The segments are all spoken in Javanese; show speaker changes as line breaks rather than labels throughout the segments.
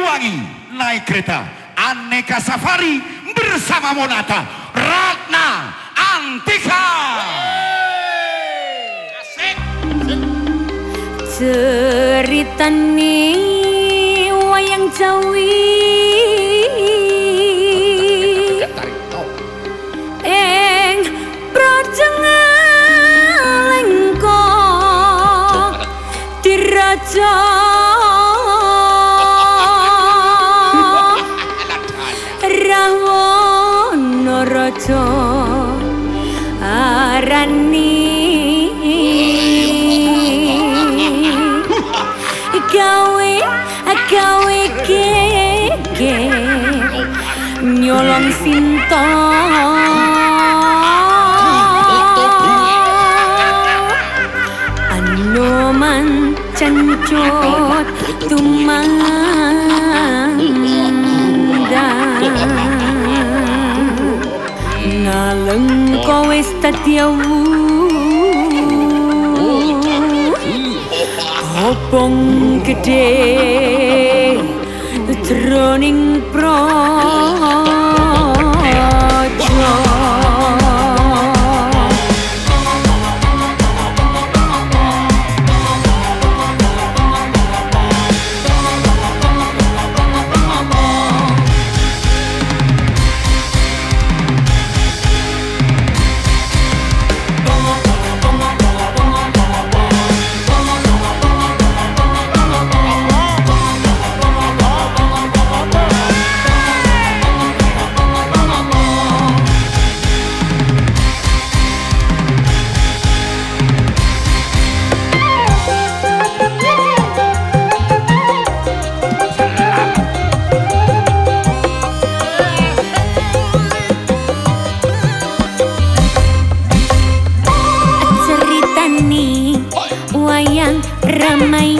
Siliwangi naik kereta. Aneka safari bersama Monata. Ratna Antika.
Asik.
ceritane wayang jawi. Projengalengko diraja arani gawe gawe gege nyolong sinta anoman cancut tumandang kowe stadiawu Obong gede jroning praja my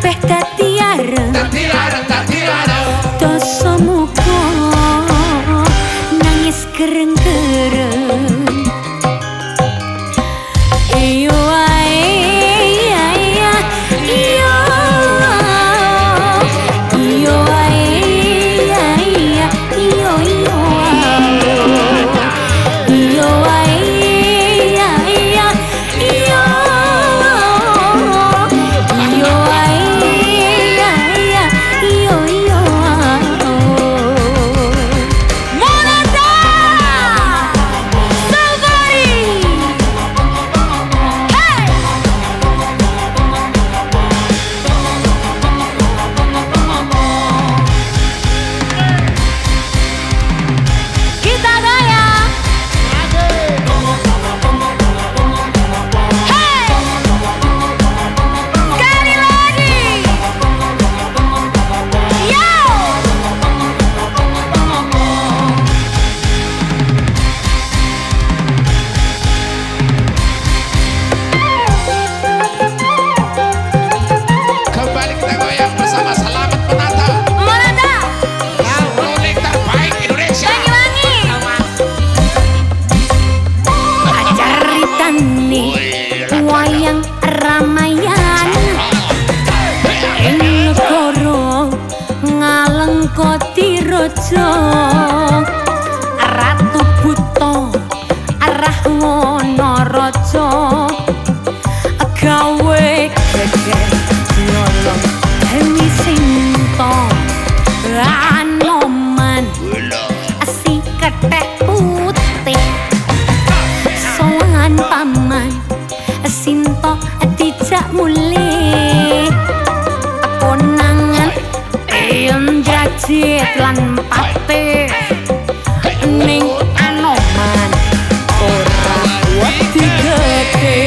kabeh cicit lan pate? Ning anoman ora wedi gede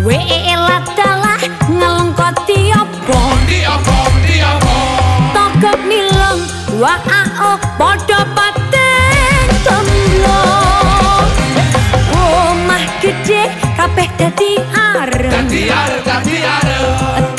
Wela dalah ngelengkoti apa
Di apa, di apa
Togok mileng wa ao padha paten temblong Omah gede kabeh dadi areng.
Dadi arep